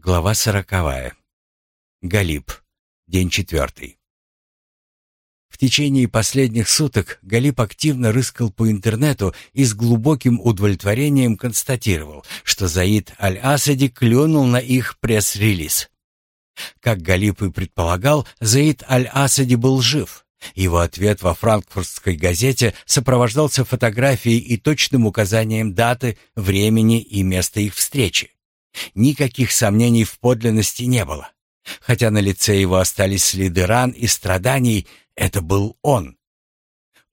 Глава сороковая. Галип. День четвертый. В течение последних суток Галип активно рыскал по интернету и с глубоким удовлетворением констатировал, что Заид Аль-Асади клюнул на их пресс-релиз. Как Галип и предполагал, Заид Аль-Асади был жив. Его ответ во франкфуртской газете сопровождался фотографией и точным указанием даты, времени и места их встречи. Никаких сомнений в подлинности не было. Хотя на лице его остались следы ран и страданий, это был он.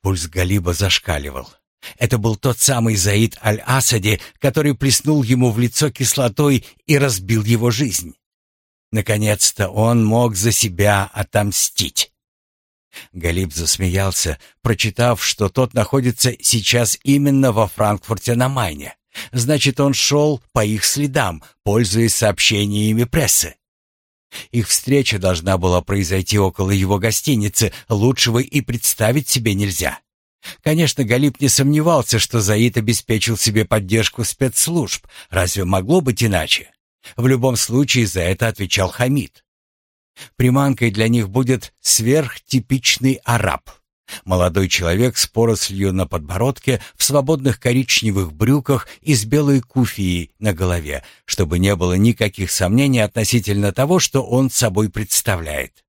Пульс Галиба зашкаливал. Это был тот самый Заид Аль-Асади, который плеснул ему в лицо кислотой и разбил его жизнь. Наконец-то он мог за себя отомстить. Галиб засмеялся, прочитав, что тот находится сейчас именно во Франкфурте на Майне. Значит, он шел по их следам, пользуясь сообщениями прессы. Их встреча должна была произойти около его гостиницы, лучшего и представить себе нельзя. Конечно, Галип не сомневался, что Заид обеспечил себе поддержку спецслужб. Разве могло быть иначе? В любом случае за это отвечал Хамид. Приманкой для них будет сверхтипичный араб. Молодой человек с порослью на подбородке, в свободных коричневых брюках и с белой куфией на голове, чтобы не было никаких сомнений относительно того, что он собой представляет.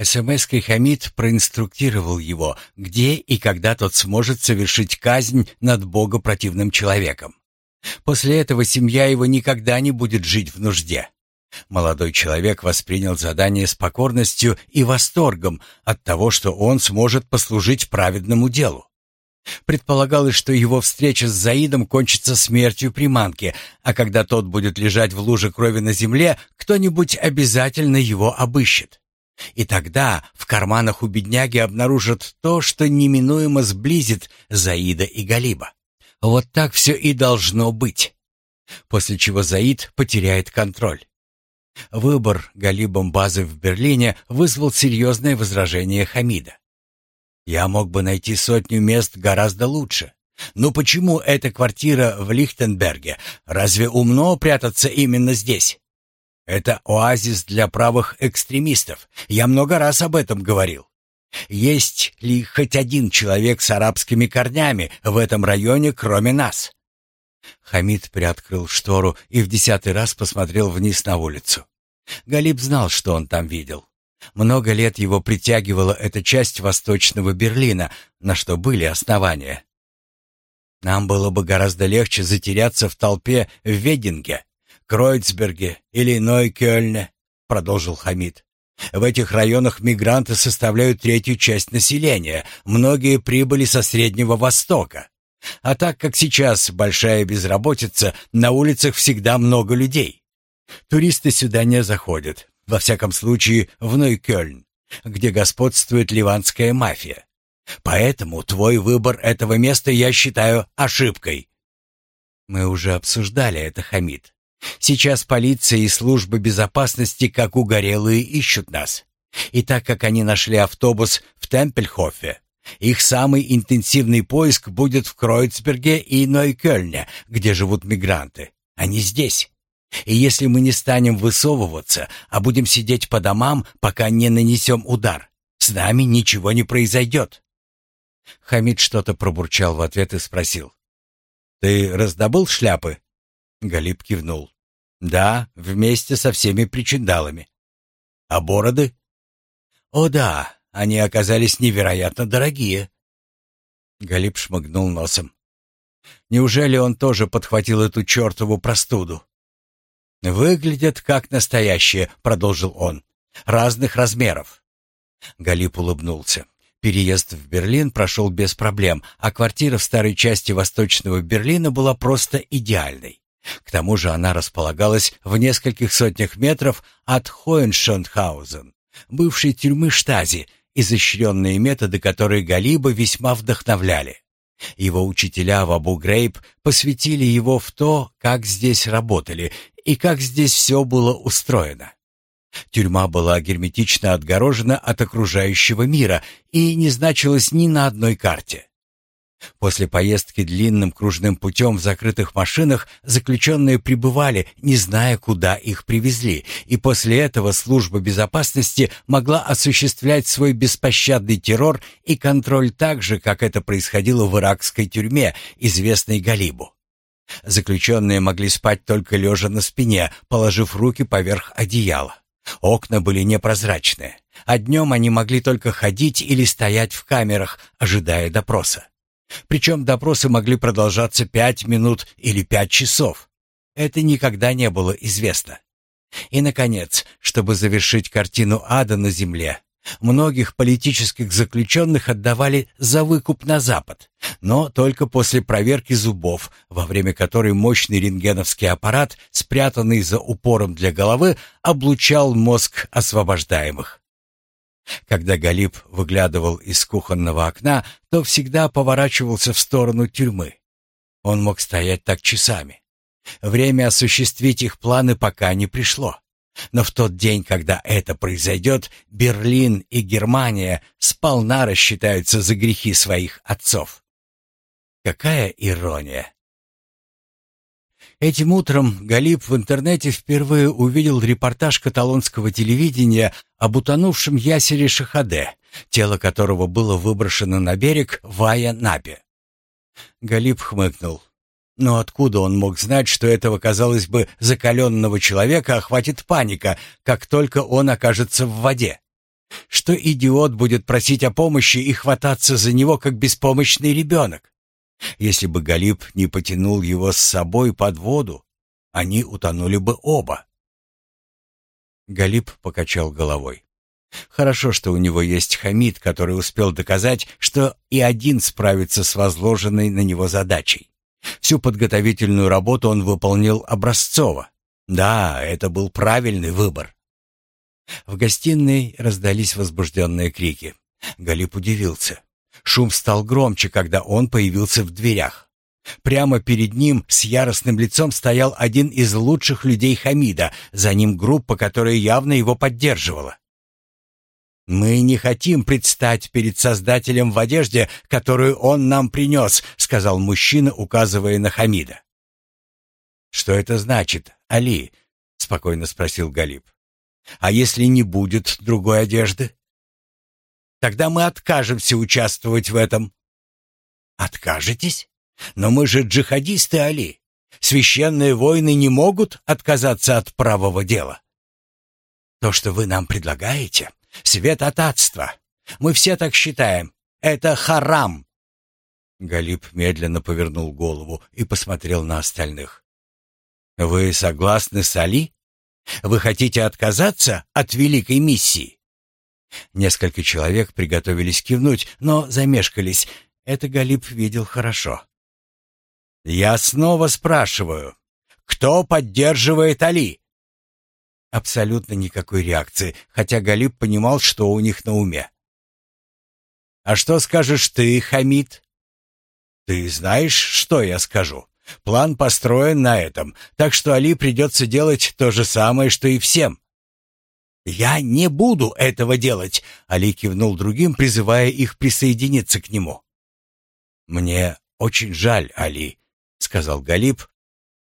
СМС-кой Хамид проинструктировал его, где и когда тот сможет совершить казнь над богопротивным человеком. После этого семья его никогда не будет жить в нужде. Молодой человек воспринял задание с покорностью и восторгом от того, что он сможет послужить праведному делу. Предполагалось, что его встреча с Заидом кончится смертью приманки, а когда тот будет лежать в луже крови на земле, кто-нибудь обязательно его обыщет. И тогда в карманах у бедняги обнаружат то, что неминуемо сблизит Заида и Галиба. Вот так все и должно быть. После чего Заид потеряет контроль. Выбор Галибом базы в Берлине вызвал серьезное возражение Хамида. «Я мог бы найти сотню мест гораздо лучше. Но почему эта квартира в Лихтенберге? Разве умно прятаться именно здесь? Это оазис для правых экстремистов. Я много раз об этом говорил. Есть ли хоть один человек с арабскими корнями в этом районе, кроме нас? Хамид приоткрыл штору и в десятый раз посмотрел вниз на улицу. Галиб знал, что он там видел. Много лет его притягивала эта часть восточного Берлина, на что были основания. Нам было бы гораздо легче затеряться в толпе в Вединге, Кройцберге или Нойкёльне, продолжил Хамид. В этих районах мигранты составляют третью часть населения, многие прибыли со Среднего Востока. А так как сейчас большая безработица, на улицах всегда много людей. Туристы сюда не заходят, во всяком случае в Нойкёльн, где господствует ливанская мафия. Поэтому твой выбор этого места я считаю ошибкой. Мы уже обсуждали это, Хамид. Сейчас полиция и службы безопасности, как угорелые, ищут нас. И так как они нашли автобус в Темпельхофе, их самый интенсивный поиск будет в Кройцберге и Нойкёльне, где живут мигранты. Они здесь. И если мы не станем высовываться, а будем сидеть по домам, пока не нанесем удар, с нами ничего не произойдет. Хамид что-то пробурчал в ответ и спросил. «Ты раздобыл шляпы?» Галиб кивнул. «Да, вместе со всеми причиндалами». «А бороды?» «О да, они оказались невероятно дорогие». Галиб шмыгнул носом. «Неужели он тоже подхватил эту чертову простуду?» «Выглядят как настоящие», — продолжил он. «Разных размеров». Галип улыбнулся. Переезд в Берлин прошел без проблем, а квартира в старой части Восточного Берлина была просто идеальной. К тому же она располагалась в нескольких сотнях метров от Хоеншонхаузен, бывшей тюрьмы Штази, изощренные методы которой Галиба весьма вдохновляли. Его учителя в Абу-Грейб посвятили его в то, как здесь работали и как здесь все было устроено. Тюрьма была герметично отгорожена от окружающего мира и не значилась ни на одной карте. После поездки длинным кружным путем в закрытых машинах заключенные пребывали, не зная, куда их привезли, и после этого служба безопасности могла осуществлять свой беспощадный террор и контроль так же, как это происходило в иракской тюрьме, известной Галибу. Заключенные могли спать только лежа на спине, положив руки поверх одеяла. Окна были непрозрачные, а днем они могли только ходить или стоять в камерах, ожидая допроса. Причем допросы могли продолжаться пять минут или пять часов. Это никогда не было известно. И, наконец, чтобы завершить картину ада на земле, многих политических заключенных отдавали за выкуп на Запад, но только после проверки зубов, во время которой мощный рентгеновский аппарат, спрятанный за упором для головы, облучал мозг освобождаемых. Когда Галиб выглядывал из кухонного окна, то всегда поворачивался в сторону тюрьмы. Он мог стоять так часами. Время осуществить их планы пока не пришло. Но в тот день, когда это произойдет, Берлин и Германия сполна рассчитаются за грехи своих отцов. Какая ирония! Этим утром Галип в интернете впервые увидел репортаж каталонского телевидения об утонувшем ясере Шахаде, тело которого было выброшено на берег в Ая-Напе. Галип хмыкнул. Но откуда он мог знать, что этого, казалось бы, закаленного человека охватит паника, как только он окажется в воде? Что идиот будет просить о помощи и хвататься за него, как беспомощный ребенок? Если бы Галиб не потянул его с собой под воду, они утонули бы оба. Галиб покачал головой. Хорошо, что у него есть Хамид, который успел доказать, что и один справится с возложенной на него задачей. Всю подготовительную работу он выполнил образцово. Да, это был правильный выбор. В гостиной раздались возбужденные крики. Галип удивился. Шум стал громче, когда он появился в дверях. Прямо перед ним с яростным лицом стоял один из лучших людей Хамида, за ним группа, которая явно его поддерживала. «Мы не хотим предстать перед Создателем в одежде, которую он нам принес», — сказал мужчина, указывая на Хамида. «Что это значит, Али?» — спокойно спросил Галиб. «А если не будет другой одежды?» Тогда мы откажемся участвовать в этом». «Откажетесь? Но мы же джихадисты, Али. Священные войны не могут отказаться от правого дела». «То, что вы нам предлагаете, свет от адства. Мы все так считаем. Это харам». Галиб медленно повернул голову и посмотрел на остальных. «Вы согласны с Али? Вы хотите отказаться от великой миссии?» Несколько человек приготовились кивнуть, но замешкались. Это Галип видел хорошо. «Я снова спрашиваю, кто поддерживает Али?» Абсолютно никакой реакции, хотя Галип понимал, что у них на уме. «А что скажешь ты, Хамид?» «Ты знаешь, что я скажу? План построен на этом, так что Али придется делать то же самое, что и всем. «Я не буду этого делать!» — Али кивнул другим, призывая их присоединиться к нему. «Мне очень жаль, Али», — сказал Галиб,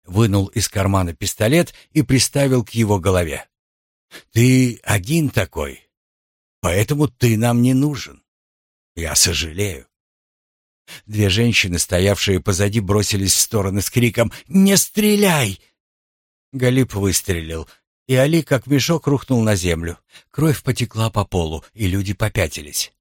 вынул из кармана пистолет и приставил к его голове. «Ты один такой, поэтому ты нам не нужен. Я сожалею». Две женщины, стоявшие позади, бросились в стороны с криком «Не стреляй!». Галип выстрелил, и Али как мешок рухнул на землю. Кровь потекла по полу, и люди попятились.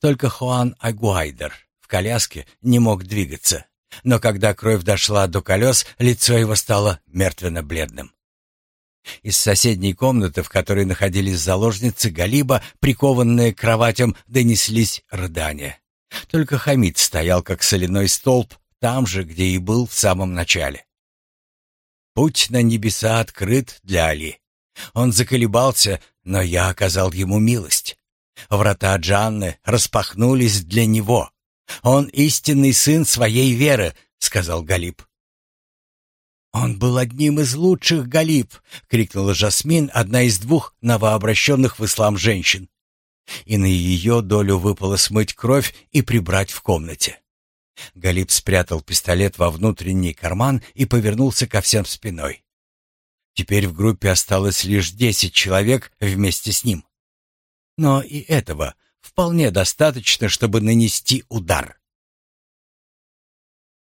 Только Хуан Агуайдер в коляске не мог двигаться. Но когда кровь дошла до колес, лицо его стало мертвенно-бледным. Из соседней комнаты, в которой находились заложницы Галиба, прикованные к кроватям, донеслись рыдания. Только Хамид стоял как соляной столб там же, где и был в самом начале. Путь на небеса открыт для Али. Он заколебался, но я оказал ему милость. Врата Джанны распахнулись для него. Он истинный сын своей веры, сказал Галиб. Он был одним из лучших Галиб, крикнула Жасмин, одна из двух новообращенных в ислам женщин. И на ее долю выпало смыть кровь и прибрать в комнате. Галип спрятал пистолет во внутренний карман и повернулся ко всем спиной. Теперь в группе осталось лишь десять человек вместе с ним. Но и этого вполне достаточно, чтобы нанести удар.